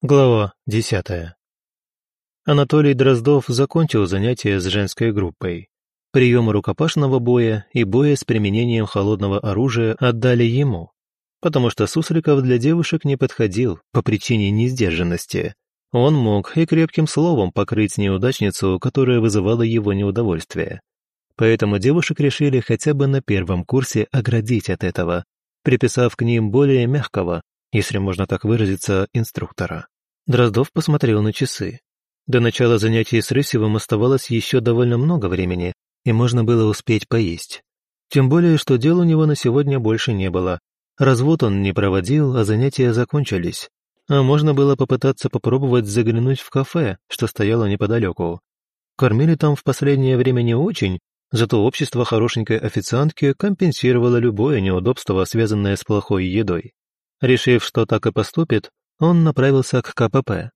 Глава десятая. Анатолий Дроздов закончил занятия с женской группой. Приемы рукопашного боя и боя с применением холодного оружия отдали ему, потому что Сусликов для девушек не подходил по причине несдержанности. Он мог и крепким словом покрыть неудачницу, которая вызывала его неудовольствие. Поэтому девушек решили хотя бы на первом курсе оградить от этого, приписав к ним более мягкого, если можно так выразиться, инструктора. Дроздов посмотрел на часы. До начала занятий с Рысевым оставалось еще довольно много времени, и можно было успеть поесть. Тем более, что дел у него на сегодня больше не было. Развод он не проводил, а занятия закончились. А можно было попытаться попробовать заглянуть в кафе, что стояло неподалеку. Кормили там в последнее время не очень, зато общество хорошенькой официантки компенсировало любое неудобство, связанное с плохой едой. Решив, что так и поступит, он направился к КПП.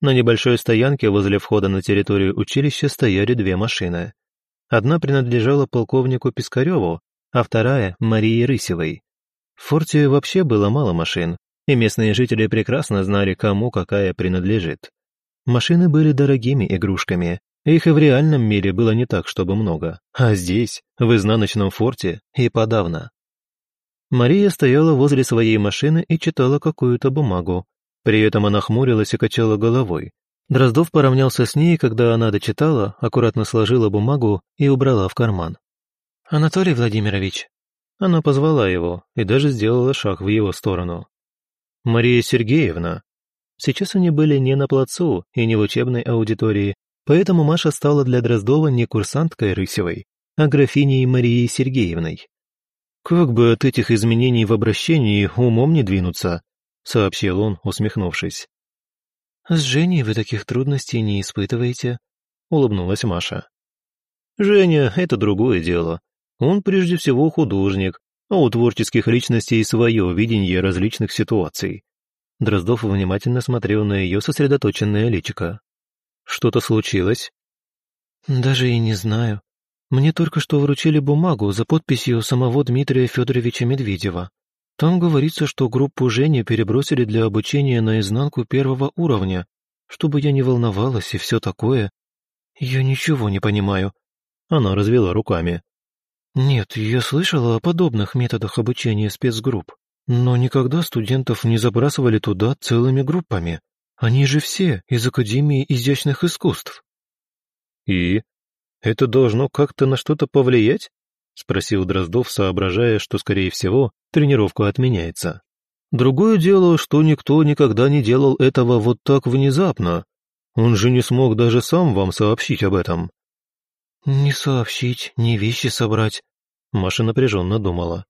На небольшой стоянке возле входа на территорию училища стояли две машины. Одна принадлежала полковнику Пискареву, а вторая — Марии Рысевой. В форте вообще было мало машин, и местные жители прекрасно знали, кому какая принадлежит. Машины были дорогими игрушками, их и в реальном мире было не так, чтобы много, а здесь, в изнаночном форте, и подавно. Мария стояла возле своей машины и читала какую-то бумагу. При этом она хмурилась и качала головой. Дроздов поравнялся с ней, когда она дочитала, аккуратно сложила бумагу и убрала в карман. «Анатолий Владимирович». Она позвала его и даже сделала шаг в его сторону. «Мария Сергеевна». Сейчас они были не на плацу и не в учебной аудитории, поэтому Маша стала для Дроздова не курсанткой Рысевой, а графиней Марией Сергеевной. «Как бы от этих изменений в обращении умом не двинуться», — сообщил он, усмехнувшись. «С Женей вы таких трудностей не испытываете», — улыбнулась Маша. «Женя — это другое дело. Он прежде всего художник, а у творческих личностей свое видение различных ситуаций». Дроздов внимательно смотрел на ее сосредоточенное личико. «Что-то случилось?» «Даже и не знаю», мне только что вручили бумагу за подписью самого Дмитрия Федоровича Медведева. Там говорится, что группу Жени перебросили для обучения на изнанку первого уровня, чтобы я не волновалась и все такое. Я ничего не понимаю. Она развела руками. Нет, я слышала о подобных методах обучения спецгрупп, но никогда студентов не забрасывали туда целыми группами. Они же все из Академии изящных искусств. И? Это должно как-то на что-то повлиять? Спросил Дроздов, соображая, что, скорее всего, тренировка отменяется. Другое дело, что никто никогда не делал этого вот так внезапно. Он же не смог даже сам вам сообщить об этом. «Не сообщить, не вещи собрать», — Маша напряженно думала.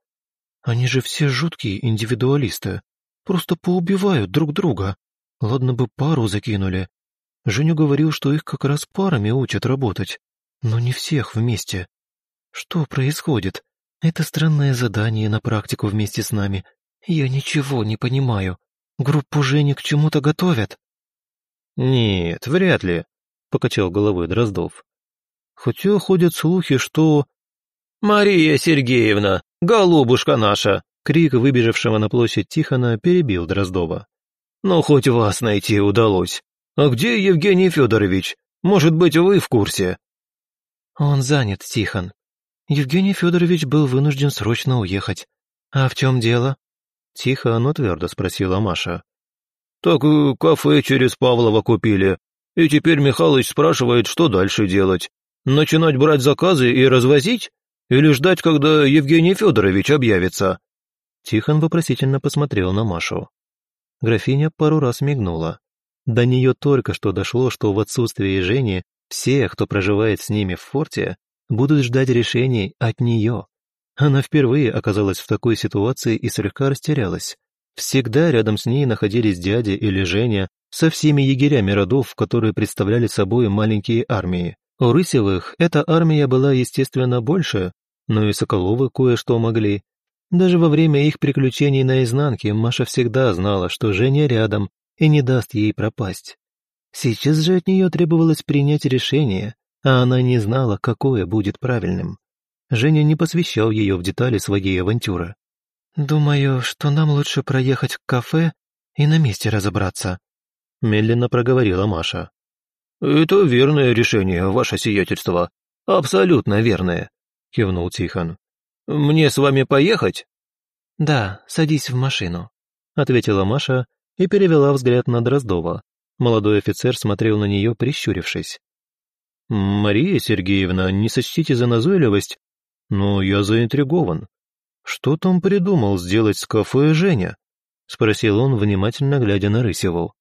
«Они же все жуткие индивидуалисты. Просто поубивают друг друга. Ладно бы пару закинули. Женю говорил, что их как раз парами учат работать. Но не всех вместе. Что происходит? Это странное задание на практику вместе с нами. Я ничего не понимаю. Группу Жени к чему-то готовят? Нет, вряд ли, покачал головой Дроздов. Хотя ходят слухи, что... «Мария Сергеевна, голубушка наша!» Крик выбежавшего на площадь Тихона перебил Дроздова. «Ну, хоть вас найти удалось. А где Евгений Федорович? Может быть, вы в курсе?» «Он занят, Тихон. Евгений Федорович был вынужден срочно уехать. А в чем дело?» Тихо, но твердо спросила Маша. «Так э, кафе через Павлова купили. И теперь Михалыч спрашивает, что дальше делать. Начинать брать заказы и развозить? Или ждать, когда Евгений Федорович объявится?» Тихон вопросительно посмотрел на Машу. Графиня пару раз мигнула. До нее только что дошло, что в отсутствие Жени все, кто проживает с ними в форте, будут ждать решений от нее. Она впервые оказалась в такой ситуации и слегка растерялась. Всегда рядом с ней находились дядя или Женя со всеми егерями родов, которые представляли собой маленькие армии. У Рысевых эта армия была, естественно, больше, но и Соколовы кое-что могли. Даже во время их приключений на изнанке Маша всегда знала, что Женя рядом и не даст ей пропасть. Сейчас же от нее требовалось принять решение, а она не знала, какое будет правильным. Женя не посвящал ее в детали своей авантюры. «Думаю, что нам лучше проехать к кафе и на месте разобраться». медленно проговорила Маша. «Это верное решение, ваше сиятельство. Абсолютно верное», — кивнул Тихон. «Мне с вами поехать?» «Да, садись в машину», — ответила Маша и перевела взгляд на Дроздова. Молодой офицер смотрел на нее, прищурившись. «Мария Сергеевна, не сочтите за назойливость, но я заинтригован. Что там придумал сделать с кафе Женя?» — спросил он, внимательно глядя на Рысеву.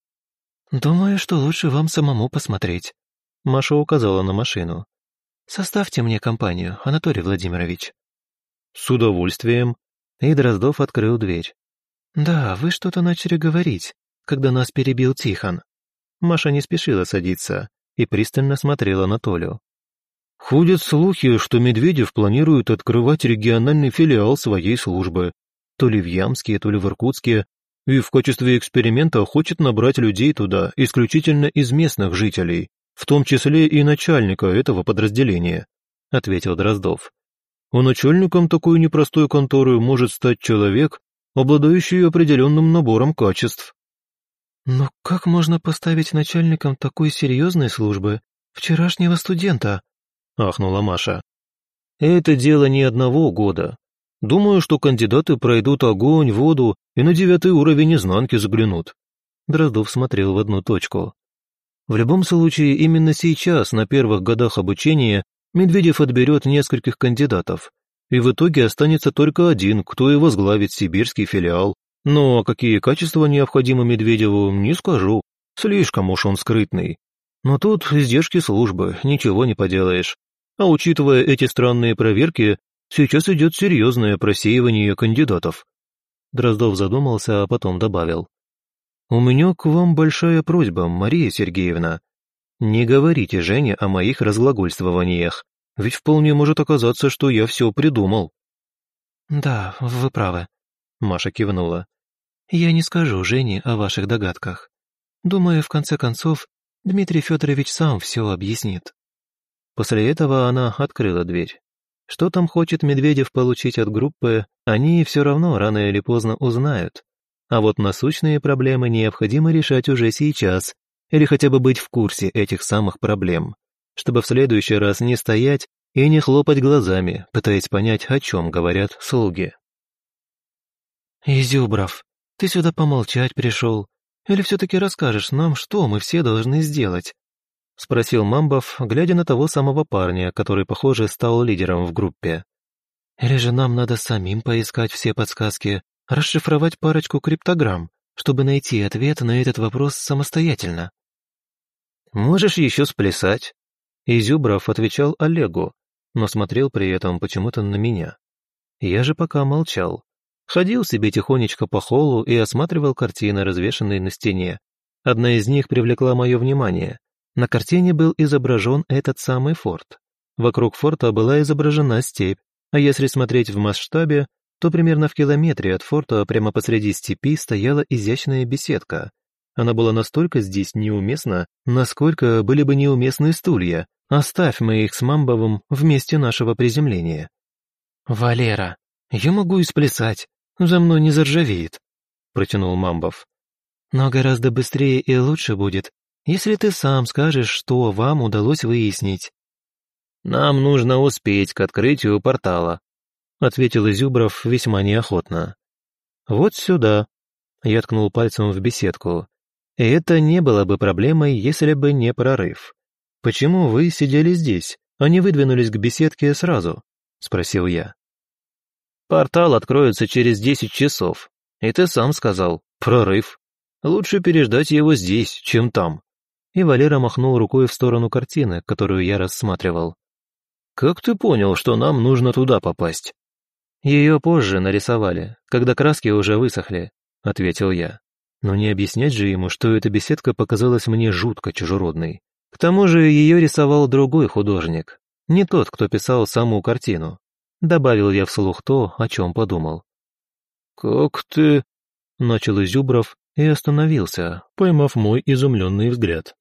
«Думаю, что лучше вам самому посмотреть», — Маша указала на машину. «Составьте мне компанию, Анатолий Владимирович». «С удовольствием». И Дроздов открыл дверь. «Да, вы что-то начали говорить, когда нас перебил Тихон». Маша не спешила садиться и пристально смотрела на Толю. «Ходят слухи, что Медведев планирует открывать региональный филиал своей службы, то ли в Ямске, то ли в Иркутске, и в качестве эксперимента хочет набрать людей туда исключительно из местных жителей, в том числе и начальника этого подразделения», — ответил Дроздов. «А начальником такой непростой конторы может стать человек, обладающий определенным набором качеств». «Но как можно поставить начальником такой серьезной службы вчерашнего студента?» — ахнула Маша. «Это дело не одного года. Думаю, что кандидаты пройдут огонь, воду и на девятый уровень изнанки заглянут». Дроздов смотрел в одну точку. В любом случае, именно сейчас, на первых годах обучения, Медведев отберет нескольких кандидатов, и в итоге останется только один, кто и возглавит сибирский филиал. Но какие качества необходимы Медведеву, не скажу. Слишком уж он скрытный. Но тут издержки службы, ничего не поделаешь. А учитывая эти странные проверки, сейчас идет серьезное просеивание кандидатов. Дроздов задумался, а потом добавил. «У меня к вам большая просьба, Мария Сергеевна. Не говорите Жене о моих разглагольствованиях, ведь вполне может оказаться, что я все придумал». «Да, вы правы», — Маша кивнула. «Я не скажу Жене о ваших догадках. Думаю, в конце концов, Дмитрий Федорович сам все объяснит». После этого она открыла дверь. Что там хочет Медведев получить от группы, они все равно рано или поздно узнают. А вот насущные проблемы необходимо решать уже сейчас, или хотя бы быть в курсе этих самых проблем, чтобы в следующий раз не стоять и не хлопать глазами, пытаясь понять, о чем говорят слуги. «Изюбров, ты сюда помолчать пришел? Или все-таки расскажешь нам, что мы все должны сделать?» — спросил Мамбов, глядя на того самого парня, который, похоже, стал лидером в группе. «Или же нам надо самим поискать все подсказки, расшифровать парочку криптограмм, чтобы найти ответ на этот вопрос самостоятельно?» «Можешь еще сплясать», — Изюбров отвечал Олегу, но смотрел при этом почему-то на меня. Я же пока молчал. Ходил себе тихонечко по холлу и осматривал картины, развешанные на стене. Одна из них привлекла мое внимание — на картине был изображен этот самый форт. Вокруг форта была изображена степь, а если смотреть в масштабе, то примерно в километре от форта прямо посреди степи стояла изящная беседка. Она была настолько здесь неуместна, насколько были бы неуместны стулья. Оставь мы их с Мамбовым в месте нашего приземления. «Валера, я могу и сплясать, за мной не заржавеет», — протянул Мамбов. «Но гораздо быстрее и лучше будет, если ты сам скажешь, что вам удалось выяснить». «Нам нужно успеть к открытию портала», — ответил Изюбров весьма неохотно. «Вот сюда», — я ткнул пальцем в беседку. И это не было бы проблемой, если бы не прорыв. «Почему вы сидели здесь, а не выдвинулись к беседке сразу?» — спросил я. «Портал откроется через десять часов, и ты сам сказал, прорыв. Лучше переждать его здесь, чем там и Валера махнул рукой в сторону картины, которую я рассматривал. «Как ты понял, что нам нужно туда попасть?» «Ее позже нарисовали, когда краски уже высохли», — ответил я. Но не объяснять же ему, что эта беседка показалась мне жутко чужеродной. К тому же ее рисовал другой художник, не тот, кто писал саму картину. Добавил я вслух то, о чем подумал. «Как ты...» — начал Изюбров и остановился, поймав мой изумленный взгляд.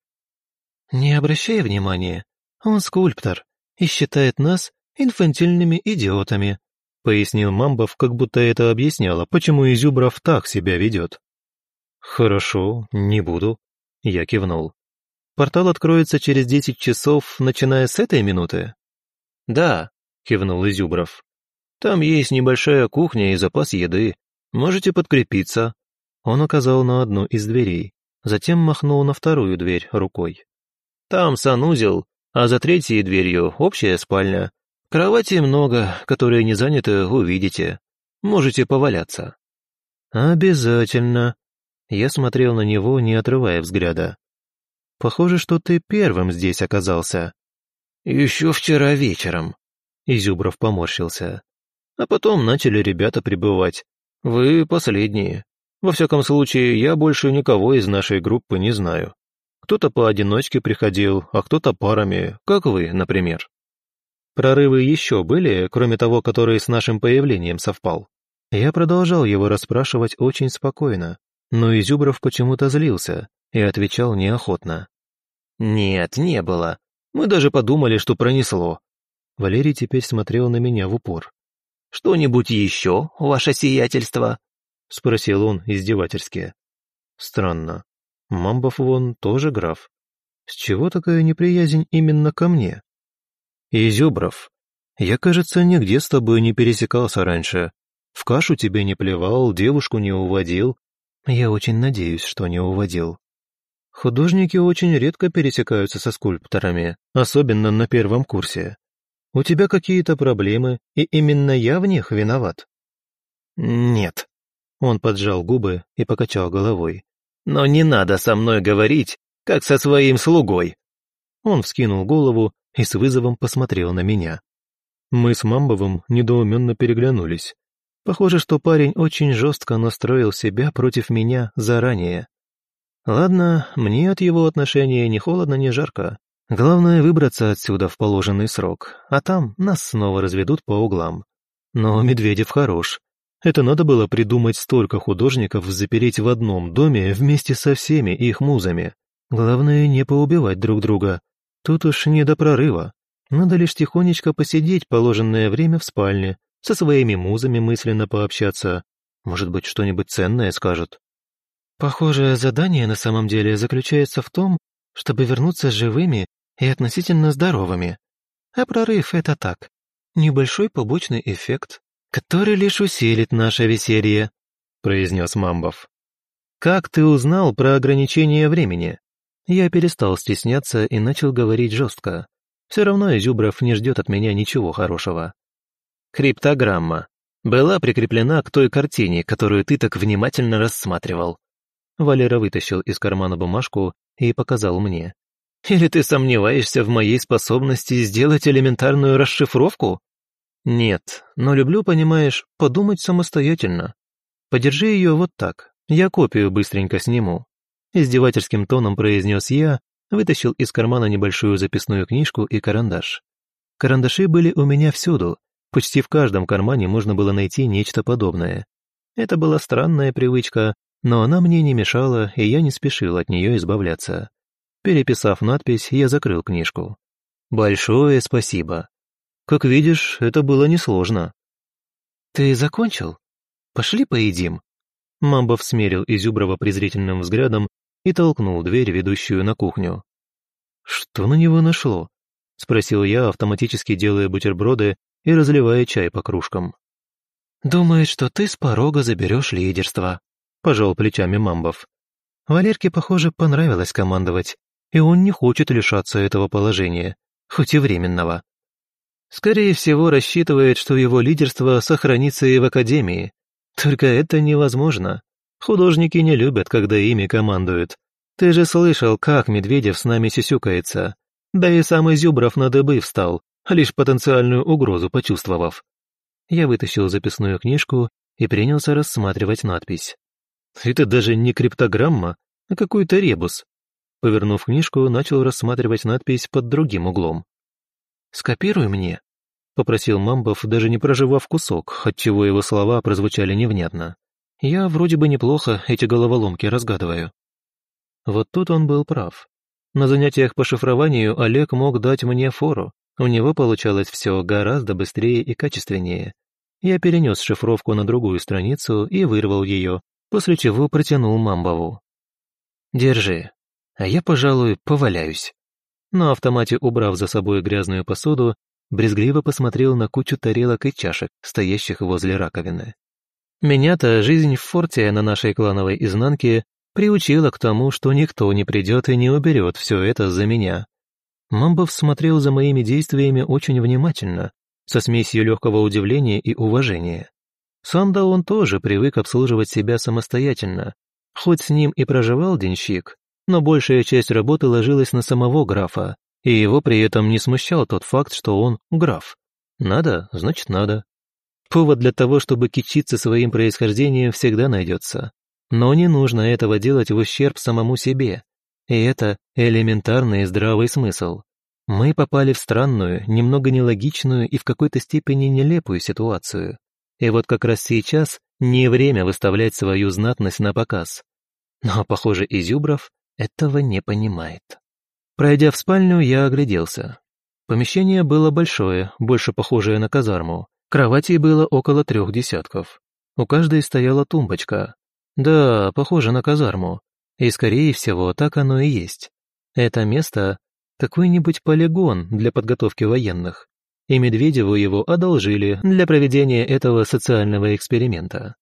«Не обращай внимания, он скульптор и считает нас инфантильными идиотами», пояснил Мамбов, как будто это объясняло, почему Изюбров так себя ведет. «Хорошо, не буду», Я кивнул. «Портал откроется через десять часов, начиная с этой минуты?» «Да», — кивнул Изюбров. «Там есть небольшая кухня и запас еды. Можете подкрепиться». Он указал на одну из дверей, затем махнул на вторую дверь рукой. «Там санузел, а за третьей дверью общая спальня. Кровати много, которые не заняты, увидите. Можете поваляться». «Обязательно». Я смотрел на него, не отрывая взгляда. «Похоже, что ты первым здесь оказался». «Еще вчера вечером», — Изюбров поморщился. «А потом начали ребята прибывать. Вы последние. Во всяком случае, я больше никого из нашей группы не знаю. Кто-то поодиночке приходил, а кто-то парами, как вы, например». Прорывы еще были, кроме того, который с нашим появлением совпал. Я продолжал его расспрашивать очень спокойно, но Изюбров почему-то злился и отвечал неохотно. «Нет, не было. Мы даже подумали, что пронесло». Валерий теперь смотрел на меня в упор. «Что-нибудь еще, ваше сиятельство?» — спросил он издевательски. «Странно. Мамбов вон тоже граф. С чего такая неприязнь именно ко мне?» «Изюбров, я, кажется, нигде с тобой не пересекался раньше. В кашу тебе не плевал, девушку не уводил. Я очень надеюсь, что не уводил. Художники очень редко пересекаются со скульпторами, особенно на первом курсе. У тебя какие-то проблемы, и именно я в них виноват. Нет. Он поджал губы и покачал головой. Но не надо со мной говорить, как со своим слугой. Он вскинул голову и с вызовом посмотрел на меня. Мы с Мамбовым недоуменно переглянулись. Похоже, что парень очень жестко настроил себя против меня заранее. Ладно, мне от его отношения ни холодно, ни жарко. Главное выбраться отсюда в положенный срок, а там нас снова разведут по углам. Но Медведев хорош. Это надо было придумать столько художников запереть в одном доме вместе со всеми их музами. Главное не поубивать друг друга. Тут уж не до прорыва. Надо лишь тихонечко посидеть положенное время в спальне, со своими музами мысленно пообщаться. Может быть, что-нибудь ценное скажут. Похожее задание на самом деле заключается в том, чтобы вернуться живыми и относительно здоровыми. А прорыв — это так. Небольшой побочный эффект, который лишь усилит наше веселье», — произнес Мамбов. «Как ты узнал про ограничение времени?» Я перестал стесняться и начал говорить жестко. Все равно Изюбров не ждет от меня ничего хорошего. Криптограмма. Была прикреплена к той картине, которую ты так внимательно рассматривал. Валера вытащил из кармана бумажку и показал мне. Или ты сомневаешься в моей способности сделать элементарную расшифровку? Нет, но люблю, понимаешь, подумать самостоятельно. Подержи ее вот так, я копию быстренько сниму. Издевательским тоном произнес я, вытащил из кармана небольшую записную книжку и карандаш. Карандаши были у меня всюду, Почти в каждом кармане можно было найти нечто подобное. Это была странная привычка, но она мне не мешала, и я не спешил от нее избавляться. Переписав надпись, я закрыл книжку. «Большое спасибо. Как видишь, это было несложно». «Ты закончил? Пошли поедим?» Мамбов смерил Изюброва презрительным взглядом и толкнул дверь, ведущую на кухню. «Что на него нашло?» — спросил я, автоматически делая бутерброды и разливая чай по кружкам. «Думает, что ты с порога заберешь лидерство», — пожал плечами Мамбов. Валерке, похоже, понравилось командовать, и он не хочет лишаться этого положения, хоть и временного. Скорее всего, рассчитывает, что его лидерство сохранится и в Академии. Только это невозможно. Художники не любят, когда ими командуют. Ты же слышал, как Медведев с нами сисюкается. Да и сам Изюбров на дыбы встал, лишь потенциальную угрозу почувствовав. Я вытащил записную книжку и принялся рассматривать надпись. Это даже не криптограмма, а какой-то ребус. Повернув книжку, начал рассматривать надпись под другим углом. «Скопируй мне», — попросил Мамбов, даже не проживав кусок, отчего его слова прозвучали невнятно. «Я вроде бы неплохо эти головоломки разгадываю». Вот тут он был прав. На занятиях по шифрованию Олег мог дать мне фору, у него получалось все гораздо быстрее и качественнее. Я перенес шифровку на другую страницу и вырвал ее, после чего протянул Мамбову. «Держи. А я, пожалуй, поваляюсь. На автомате убрав за собой грязную посуду, брезгливо посмотрел на кучу тарелок и чашек, стоящих возле раковины. Меня-то жизнь в форте на нашей клановой изнанке приучила к тому, что никто не придет и не уберет все это за меня. Мамбов смотрел за моими действиями очень внимательно, со смесью легкого удивления и уважения. Сам-да он тоже привык обслуживать себя самостоятельно. Хоть с ним и проживал денщик, но большая часть работы ложилась на самого графа, и его при этом не смущал тот факт, что он граф. Надо, значит надо. Повод для того, чтобы кичиться своим происхождением, всегда найдется. Но не нужно этого делать в ущерб самому себе. И это элементарный здравый смысл. Мы попали в странную, немного нелогичную и в какой-то степени нелепую ситуацию. И вот как раз сейчас не время выставлять свою знатность на показ. Но, похоже, Изюбров этого не понимает. Пройдя в спальню, я огляделся. Помещение было большое, больше похожее на казарму. Кроватей было около трех десятков. У каждой стояла тумбочка. Да, похоже на казарму. И, скорее всего, так оно и есть. Это место — какой-нибудь полигон для подготовки военных и Медведеву его одолжили для проведения этого социального эксперимента.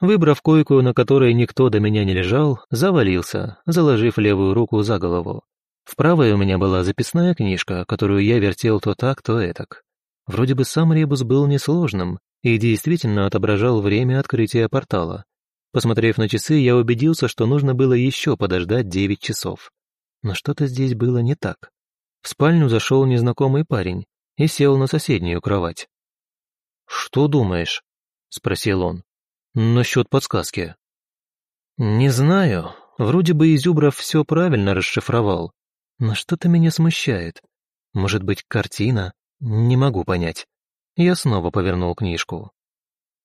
Выбрав койку, на которой никто до меня не лежал, завалился, заложив левую руку за голову. В правой у меня была записная книжка, которую я вертел то так, то этак. Вроде бы сам ребус был несложным и действительно отображал время открытия портала. Посмотрев на часы, я убедился, что нужно было еще подождать девять часов. Но что-то здесь было не так. В спальню зашел незнакомый парень, и сел на соседнюю кровать. «Что думаешь?» — спросил он. «Насчет подсказки». «Не знаю. Вроде бы Изюбров все правильно расшифровал. Но что-то меня смущает. Может быть, картина? Не могу понять». Я снова повернул книжку.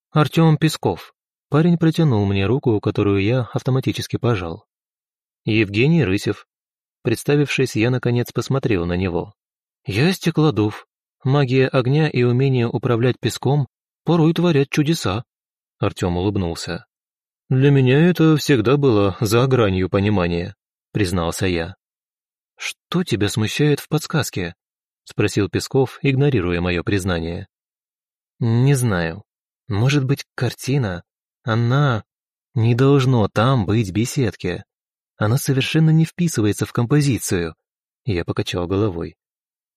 «Артем Песков». Парень протянул мне руку, которую я автоматически пожал. «Евгений Рысев». Представившись, я, наконец, посмотрел на него. «Я стеклодув. Магия огня и умение управлять песком порой творят чудеса. Артем улыбнулся. «Для меня это всегда было за гранью понимания», — признался я. «Что тебя смущает в подсказке?» — спросил Песков, игнорируя мое признание. «Не знаю. Может быть, картина? Она... Не должно там быть беседки. Она совершенно не вписывается в композицию». Я покачал головой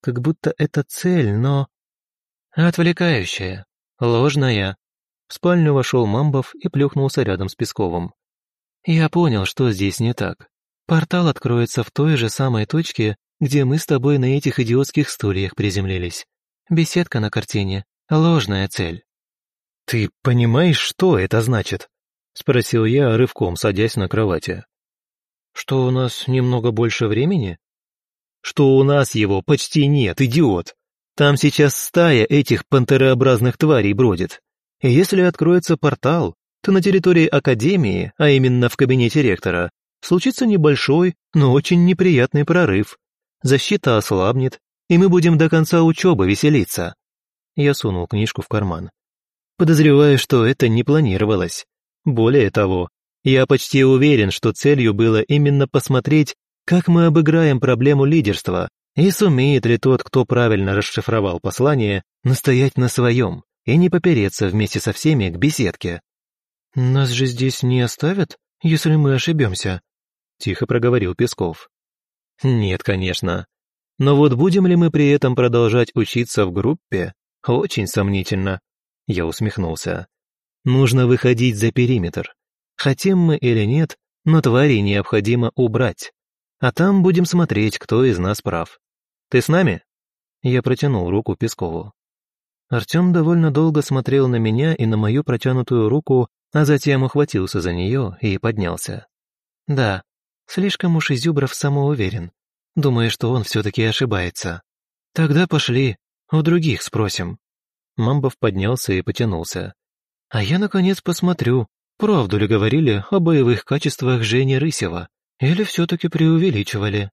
как будто это цель, но... Отвлекающая, ложная. В спальню вошел Мамбов и плюхнулся рядом с Песковым. Я понял, что здесь не так. Портал откроется в той же самой точке, где мы с тобой на этих идиотских стульях приземлились. Беседка на картине — ложная цель. «Ты понимаешь, что это значит?» — спросил я, рывком садясь на кровати. «Что у нас немного больше времени?» что у нас его почти нет, идиот. Там сейчас стая этих пантерообразных тварей бродит. Если откроется портал, то на территории Академии, а именно в кабинете ректора, случится небольшой, но очень неприятный прорыв. Защита ослабнет, и мы будем до конца учебы веселиться. Я сунул книжку в карман. Подозреваю, что это не планировалось. Более того, я почти уверен, что целью было именно посмотреть, как мы обыграем проблему лидерства, и сумеет ли тот, кто правильно расшифровал послание, настоять на своем и не попереться вместе со всеми к беседке? «Нас же здесь не оставят, если мы ошибемся», — тихо проговорил Песков. «Нет, конечно. Но вот будем ли мы при этом продолжать учиться в группе? Очень сомнительно», — я усмехнулся. «Нужно выходить за периметр. Хотим мы или нет, но твари необходимо убрать. А там будем смотреть, кто из нас прав. Ты с нами?» Я протянул руку Пескову. Артем довольно долго смотрел на меня и на мою протянутую руку, а затем ухватился за нее и поднялся. «Да, слишком уж Изюбров самоуверен. Думаю, что он все-таки ошибается. Тогда пошли, у других спросим». Мамбов поднялся и потянулся. «А я, наконец, посмотрю, правду ли говорили о боевых качествах Жени Рысева. Или все-таки преувеличивали?